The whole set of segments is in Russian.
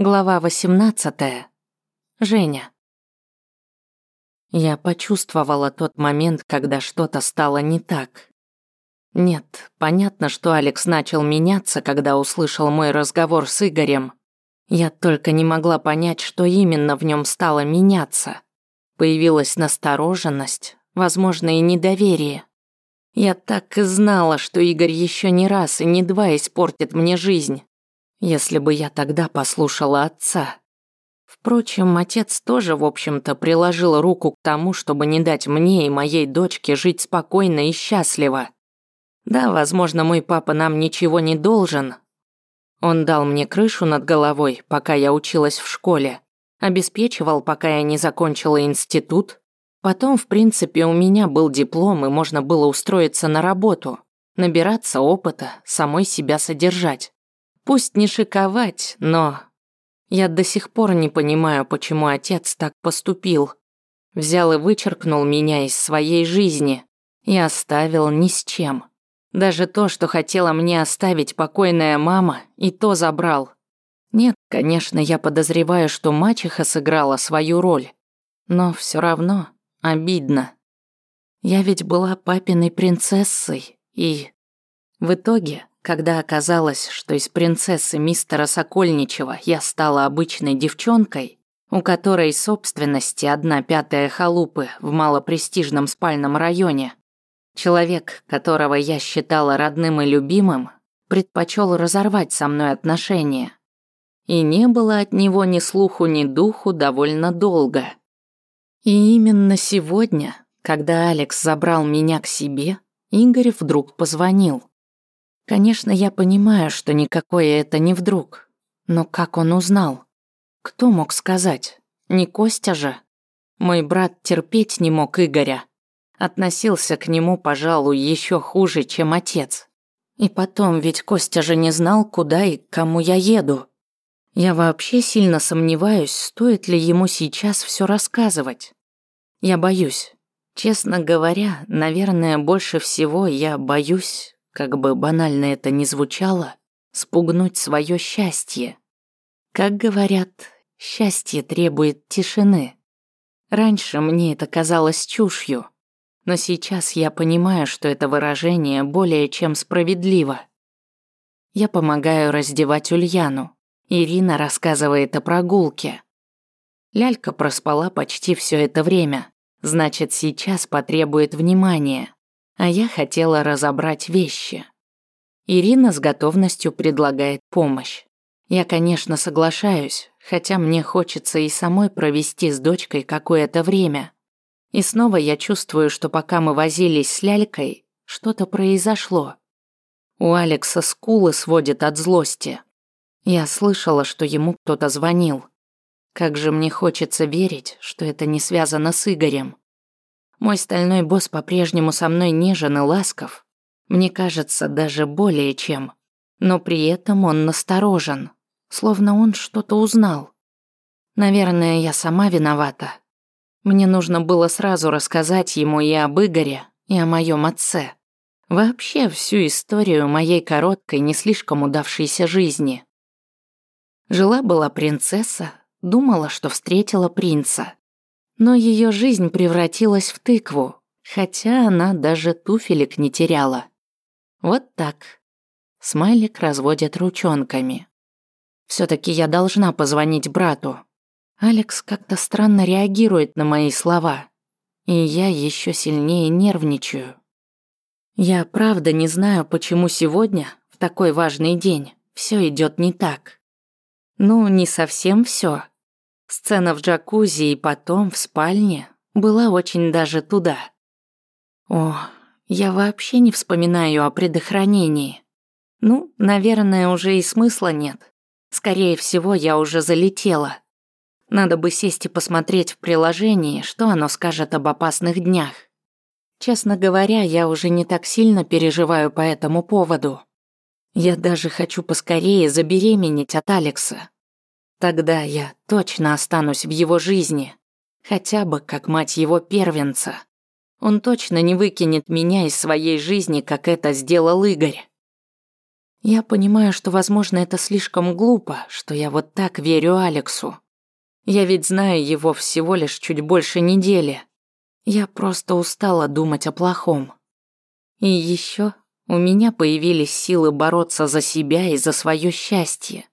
Глава 18. Женя. Я почувствовала тот момент, когда что-то стало не так. Нет, понятно, что Алекс начал меняться, когда услышал мой разговор с Игорем. Я только не могла понять, что именно в нем стало меняться. Появилась настороженность, возможно, и недоверие. Я так и знала, что Игорь еще не раз и не два испортит мне жизнь. Если бы я тогда послушала отца. Впрочем, отец тоже, в общем-то, приложил руку к тому, чтобы не дать мне и моей дочке жить спокойно и счастливо. Да, возможно, мой папа нам ничего не должен. Он дал мне крышу над головой, пока я училась в школе, обеспечивал, пока я не закончила институт. Потом, в принципе, у меня был диплом, и можно было устроиться на работу, набираться опыта, самой себя содержать. Пусть не шиковать, но... Я до сих пор не понимаю, почему отец так поступил. Взял и вычеркнул меня из своей жизни и оставил ни с чем. Даже то, что хотела мне оставить покойная мама, и то забрал. Нет, конечно, я подозреваю, что мачеха сыграла свою роль. Но все равно обидно. Я ведь была папиной принцессой, и... В итоге когда оказалось, что из принцессы мистера Сокольничева я стала обычной девчонкой, у которой собственности одна пятая халупы в малопрестижном спальном районе, человек, которого я считала родным и любимым, предпочел разорвать со мной отношения. И не было от него ни слуху, ни духу довольно долго. И именно сегодня, когда Алекс забрал меня к себе, Игорь вдруг позвонил. Конечно, я понимаю, что никакое это не вдруг. Но как он узнал? Кто мог сказать? Не Костя же? Мой брат терпеть не мог Игоря. Относился к нему, пожалуй, еще хуже, чем отец. И потом, ведь Костя же не знал, куда и к кому я еду. Я вообще сильно сомневаюсь, стоит ли ему сейчас все рассказывать. Я боюсь. Честно говоря, наверное, больше всего я боюсь как бы банально это ни звучало, спугнуть свое счастье. Как говорят, счастье требует тишины. Раньше мне это казалось чушью, но сейчас я понимаю, что это выражение более чем справедливо. Я помогаю раздевать Ульяну. Ирина рассказывает о прогулке. Лялька проспала почти все это время, значит, сейчас потребует внимания а я хотела разобрать вещи. Ирина с готовностью предлагает помощь. Я, конечно, соглашаюсь, хотя мне хочется и самой провести с дочкой какое-то время. И снова я чувствую, что пока мы возились с лялькой, что-то произошло. У Алекса скулы сводит от злости. Я слышала, что ему кто-то звонил. Как же мне хочется верить, что это не связано с Игорем. Мой стальной босс по-прежнему со мной нежен и ласков. Мне кажется, даже более чем. Но при этом он насторожен, словно он что-то узнал. Наверное, я сама виновата. Мне нужно было сразу рассказать ему и об Игоре, и о моем отце. Вообще всю историю моей короткой, не слишком удавшейся жизни. Жила-была принцесса, думала, что встретила принца. Но ее жизнь превратилась в тыкву, хотя она даже туфелек не теряла. Вот так. Смайлик разводит ручонками. все таки я должна позвонить брату. Алекс как-то странно реагирует на мои слова, и я еще сильнее нервничаю. Я правда не знаю, почему сегодня, в такой важный день, все идет не так. Ну, не совсем все. Сцена в джакузи и потом в спальне была очень даже туда. О, я вообще не вспоминаю о предохранении. Ну, наверное, уже и смысла нет. Скорее всего, я уже залетела. Надо бы сесть и посмотреть в приложении, что оно скажет об опасных днях. Честно говоря, я уже не так сильно переживаю по этому поводу. Я даже хочу поскорее забеременеть от Алекса. Тогда я точно останусь в его жизни, хотя бы как мать его первенца. Он точно не выкинет меня из своей жизни, как это сделал Игорь. Я понимаю, что, возможно, это слишком глупо, что я вот так верю Алексу. Я ведь знаю его всего лишь чуть больше недели. Я просто устала думать о плохом. И еще у меня появились силы бороться за себя и за свое счастье.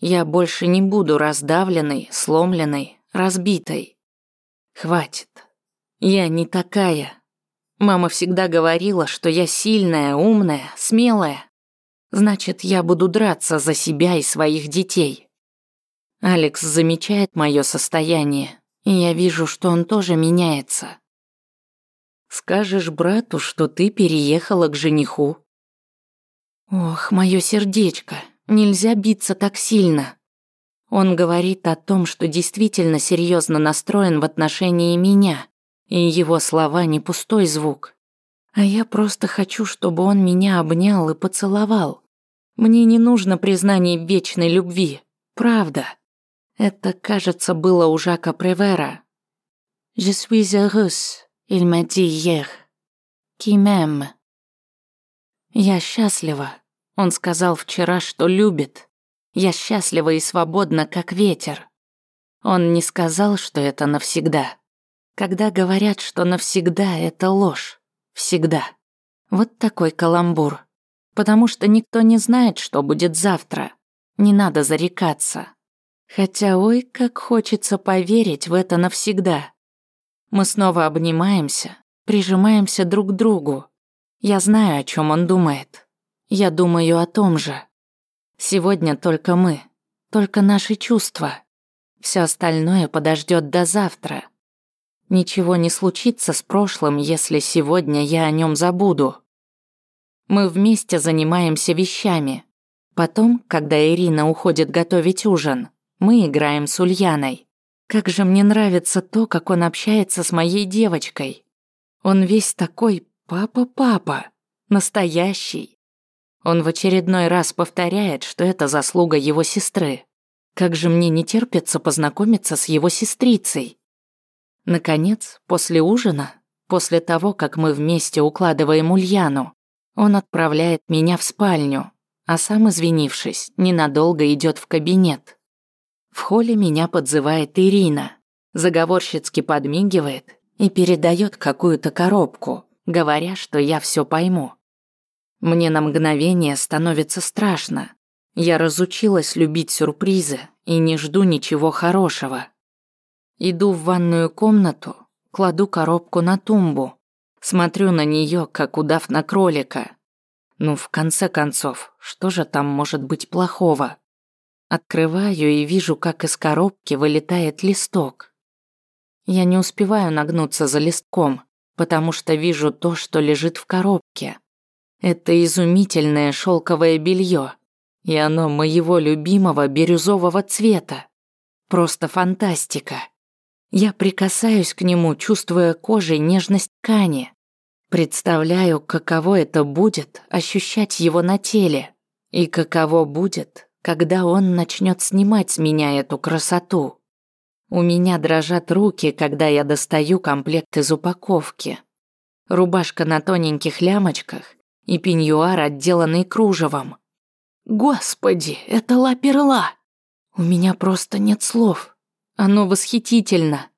Я больше не буду раздавленной, сломленной, разбитой. Хватит. Я не такая. Мама всегда говорила, что я сильная, умная, смелая. Значит, я буду драться за себя и своих детей. Алекс замечает мое состояние, и я вижу, что он тоже меняется. Скажешь брату, что ты переехала к жениху. Ох, мое сердечко, нельзя биться так сильно. Он говорит о том, что действительно серьезно настроен в отношении меня, и его слова не пустой звук. А я просто хочу, чтобы он меня обнял и поцеловал. Мне не нужно признаний вечной любви, правда. Это, кажется, было у Жака Превера. «Je suis heureuse», il m'a dit hier. «Qui m'aime». «Я счастлива», он сказал вчера, что любит. Я счастлива и свободна, как ветер. Он не сказал, что это навсегда. Когда говорят, что навсегда, это ложь. Всегда. Вот такой каламбур. Потому что никто не знает, что будет завтра. Не надо зарекаться. Хотя, ой, как хочется поверить в это навсегда. Мы снова обнимаемся, прижимаемся друг к другу. Я знаю, о чем он думает. Я думаю о том же. Сегодня только мы, только наши чувства. Все остальное подождет до завтра. Ничего не случится с прошлым, если сегодня я о нем забуду. Мы вместе занимаемся вещами. Потом, когда Ирина уходит готовить ужин, мы играем с Ульяной. Как же мне нравится то, как он общается с моей девочкой. Он весь такой папа-папа, настоящий. Он в очередной раз повторяет, что это заслуга его сестры. Как же мне не терпится познакомиться с его сестрицей. Наконец, после ужина, после того, как мы вместе укладываем Ульяну, он отправляет меня в спальню, а сам, извинившись, ненадолго идет в кабинет. В холле меня подзывает Ирина, заговорщицки подмигивает и передает какую-то коробку, говоря, что я все пойму. Мне на мгновение становится страшно. Я разучилась любить сюрпризы и не жду ничего хорошего. Иду в ванную комнату, кладу коробку на тумбу, смотрю на нее, как удав на кролика. Ну, в конце концов, что же там может быть плохого? Открываю и вижу, как из коробки вылетает листок. Я не успеваю нагнуться за листком, потому что вижу то, что лежит в коробке. Это изумительное шелковое белье, и оно моего любимого бирюзового цвета. Просто фантастика. Я прикасаюсь к нему, чувствуя кожей нежность ткани. Представляю, каково это будет ощущать его на теле, и каково будет когда он начнет снимать с меня эту красоту. У меня дрожат руки, когда я достаю комплект из упаковки. Рубашка на тоненьких лямочках и пеньюар, отделанный кружевом. Господи, это лаперла! У меня просто нет слов. Оно восхитительно.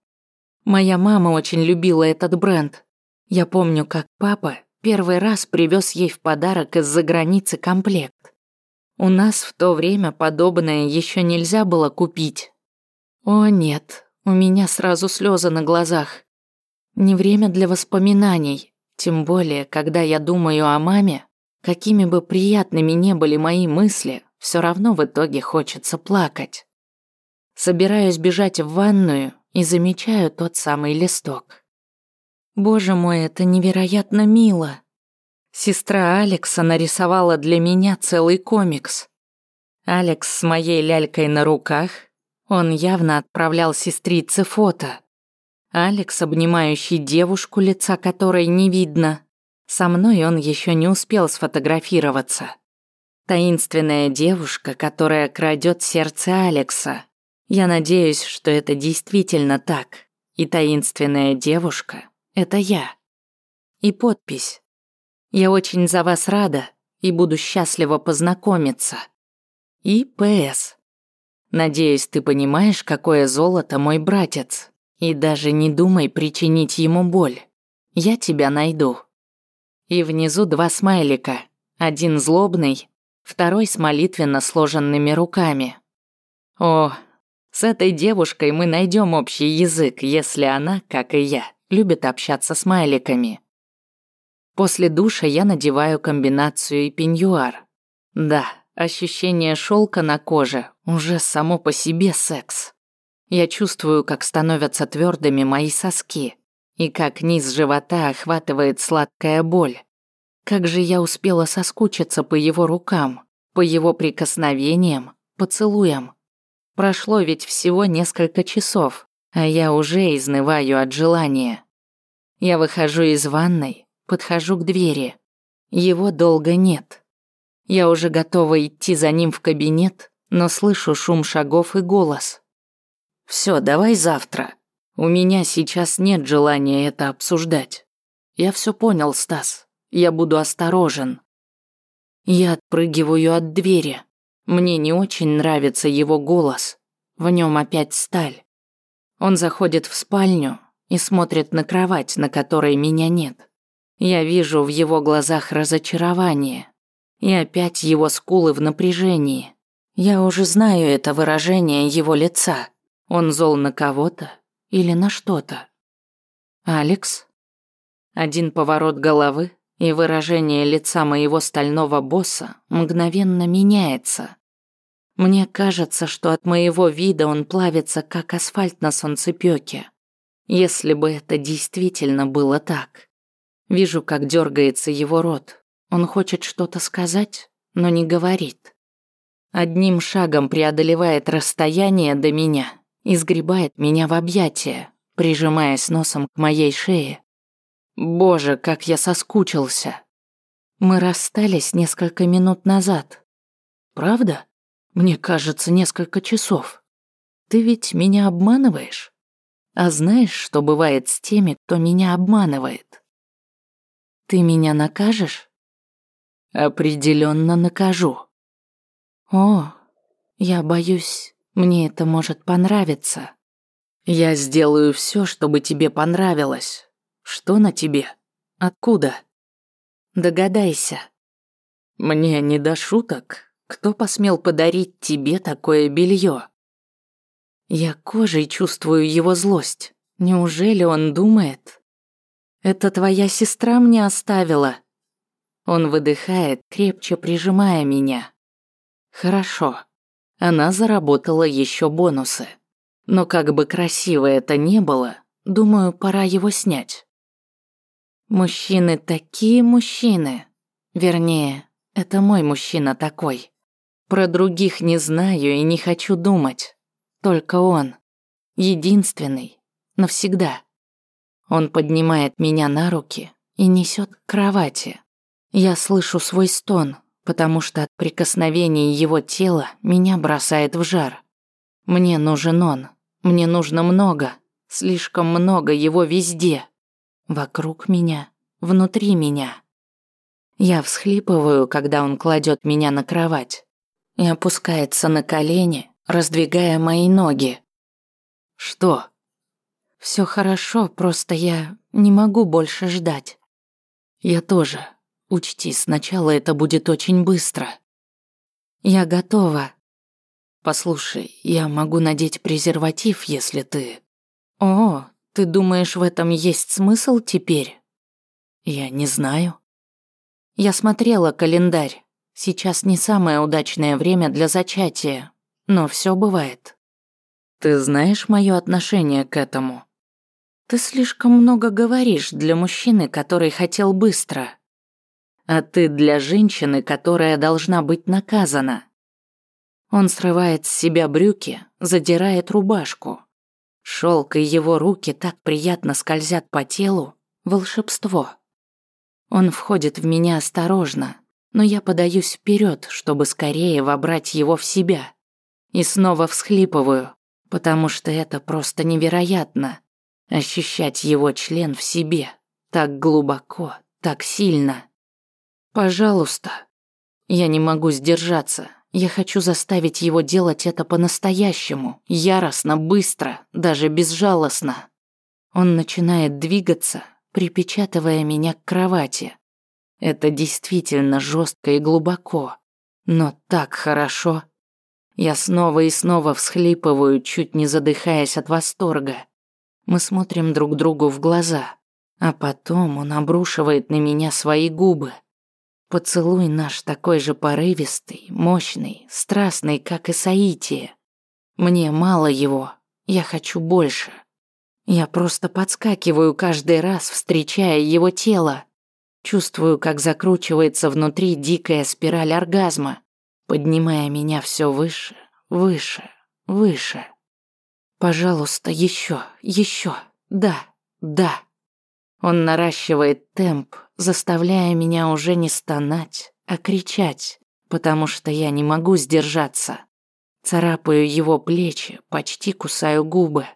Моя мама очень любила этот бренд. Я помню, как папа первый раз привез ей в подарок из-за границы комплект. У нас в то время подобное еще нельзя было купить. О нет, у меня сразу слезы на глазах. Не время для воспоминаний, тем более, когда я думаю о маме, какими бы приятными не были мои мысли, все равно в итоге хочется плакать. Собираюсь бежать в ванную и замечаю тот самый листок. Боже мой, это невероятно мило. Сестра Алекса нарисовала для меня целый комикс. Алекс с моей лялькой на руках, он явно отправлял сестрице фото. Алекс, обнимающий девушку, лица которой не видно. Со мной он еще не успел сфотографироваться. Таинственная девушка, которая крадет сердце Алекса. Я надеюсь, что это действительно так. И таинственная девушка – это я. И подпись я очень за вас рада и буду счастлива познакомиться. И П.С. Надеюсь, ты понимаешь, какое золото мой братец. И даже не думай причинить ему боль. Я тебя найду. И внизу два смайлика. Один злобный, второй с молитвенно сложенными руками. О, с этой девушкой мы найдем общий язык, если она, как и я, любит общаться с смайликами. После душа я надеваю комбинацию и пеньюар. Да, ощущение шелка на коже уже само по себе секс. Я чувствую, как становятся твердыми мои соски и как низ живота охватывает сладкая боль. Как же я успела соскучиться по его рукам, по его прикосновениям, поцелуям. Прошло ведь всего несколько часов, а я уже изнываю от желания. Я выхожу из ванной, подхожу к двери. Его долго нет. Я уже готова идти за ним в кабинет, но слышу шум шагов и голос. Все, давай завтра. У меня сейчас нет желания это обсуждать. Я все понял, Стас. Я буду осторожен. Я отпрыгиваю от двери. Мне не очень нравится его голос. В нем опять сталь. Он заходит в спальню и смотрит на кровать, на которой меня нет. Я вижу в его глазах разочарование. И опять его скулы в напряжении. Я уже знаю это выражение его лица. Он зол на кого-то или на что-то. Алекс? Один поворот головы, и выражение лица моего стального босса мгновенно меняется. Мне кажется, что от моего вида он плавится, как асфальт на солнцепёке. Если бы это действительно было так. Вижу, как дергается его рот. Он хочет что-то сказать, но не говорит. Одним шагом преодолевает расстояние до меня и сгребает меня в объятия, прижимаясь носом к моей шее. Боже, как я соскучился. Мы расстались несколько минут назад. Правда? Мне кажется, несколько часов. Ты ведь меня обманываешь? А знаешь, что бывает с теми, кто меня обманывает? Ты меня накажешь? Определенно накажу. О, я боюсь, мне это может понравиться. Я сделаю все, чтобы тебе понравилось. Что на тебе? Откуда? Догадайся. Мне не до шуток. Кто посмел подарить тебе такое белье? Я кожей чувствую его злость. Неужели он думает, это твоя сестра мне оставила. Он выдыхает, крепче прижимая меня. Хорошо. Она заработала еще бонусы. Но как бы красиво это не было, думаю, пора его снять. Мужчины такие мужчины. Вернее, это мой мужчина такой. Про других не знаю и не хочу думать. Только он. Единственный. Навсегда. Он поднимает меня на руки и несет к кровати. Я слышу свой стон, потому что от прикосновений его тела меня бросает в жар. Мне нужен он. Мне нужно много, слишком много его везде. Вокруг меня, внутри меня. Я всхлипываю, когда он кладет меня на кровать и опускается на колени, раздвигая мои ноги. «Что?» Все хорошо, просто я не могу больше ждать. Я тоже. Учти, сначала это будет очень быстро. Я готова. Послушай, я могу надеть презерватив, если ты... О, ты думаешь, в этом есть смысл теперь? Я не знаю. Я смотрела календарь. Сейчас не самое удачное время для зачатия, но все бывает. Ты знаешь мое отношение к этому? Ты слишком много говоришь для мужчины, который хотел быстро. А ты для женщины, которая должна быть наказана. Он срывает с себя брюки, задирает рубашку. Шелк и его руки так приятно скользят по телу. Волшебство. Он входит в меня осторожно, но я подаюсь вперед, чтобы скорее вобрать его в себя. И снова всхлипываю, потому что это просто невероятно. Ощущать его член в себе. Так глубоко, так сильно. Пожалуйста. Я не могу сдержаться. Я хочу заставить его делать это по-настоящему, яростно, быстро, даже безжалостно. Он начинает двигаться, припечатывая меня к кровати. Это действительно жестко и глубоко, но так хорошо. Я снова и снова всхлипываю, чуть не задыхаясь от восторга. Мы смотрим друг другу в глаза, а потом он обрушивает на меня свои губы. Поцелуй наш такой же порывистый, мощный, страстный, как и Саития. Мне мало его, я хочу больше. Я просто подскакиваю каждый раз, встречая его тело. Чувствую, как закручивается внутри дикая спираль оргазма, поднимая меня все выше, выше, выше. Пожалуйста, еще, еще, да, да. Он наращивает темп, заставляя меня уже не стонать, а кричать, потому что я не могу сдержаться. Царапаю его плечи, почти кусаю губы.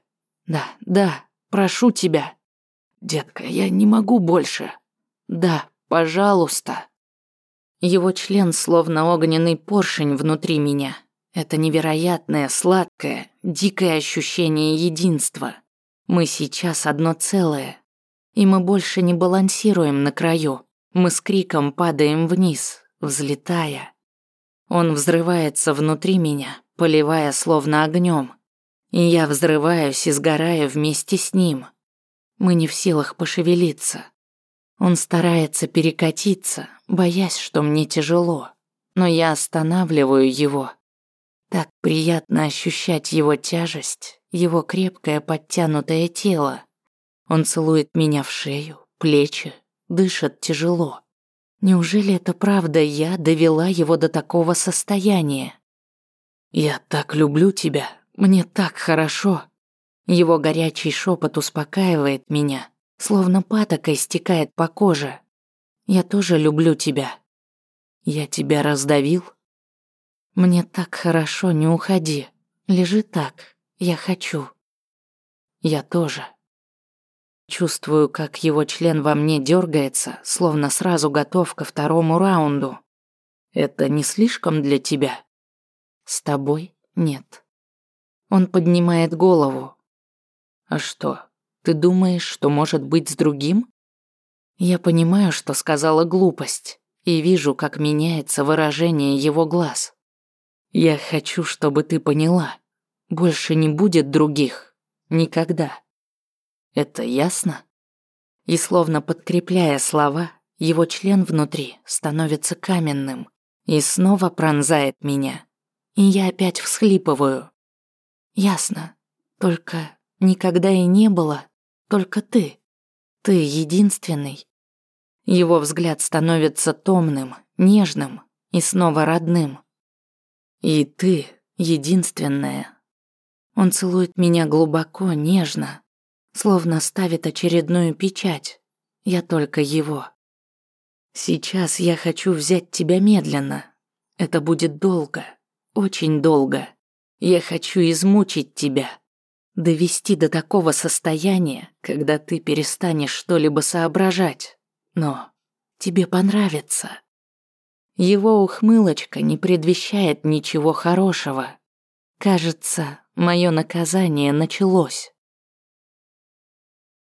Да, да, прошу тебя. Детка, я не могу больше. Да, пожалуйста. Его член словно огненный поршень внутри меня. Это невероятное, сладкое, дикое ощущение единства. Мы сейчас одно целое, и мы больше не балансируем на краю. Мы с криком падаем вниз, взлетая. Он взрывается внутри меня, поливая словно огнем. И я взрываюсь и сгораю вместе с ним. Мы не в силах пошевелиться. Он старается перекатиться, боясь, что мне тяжело. Но я останавливаю его. Так приятно ощущать его тяжесть, его крепкое подтянутое тело. Он целует меня в шею, плечи, дышит тяжело. Неужели это правда я довела его до такого состояния? Я так люблю тебя, мне так хорошо. Его горячий шепот успокаивает меня, словно патокой стекает по коже. Я тоже люблю тебя. Я тебя раздавил? Мне так хорошо, не уходи. Лежи так, я хочу. Я тоже. Чувствую, как его член во мне дергается, словно сразу готов ко второму раунду. Это не слишком для тебя? С тобой нет. Он поднимает голову. А что, ты думаешь, что может быть с другим? Я понимаю, что сказала глупость, и вижу, как меняется выражение его глаз. Я хочу, чтобы ты поняла. Больше не будет других. Никогда. Это ясно? И словно подкрепляя слова, его член внутри становится каменным и снова пронзает меня. И я опять всхлипываю. Ясно. Только никогда и не было. Только ты. Ты единственный. Его взгляд становится томным, нежным и снова родным. И ты единственная. Он целует меня глубоко, нежно, словно ставит очередную печать. Я только его. Сейчас я хочу взять тебя медленно. Это будет долго, очень долго. Я хочу измучить тебя, довести до такого состояния, когда ты перестанешь что-либо соображать. Но тебе понравится. Его ухмылочка не предвещает ничего хорошего. Кажется, мое наказание началось.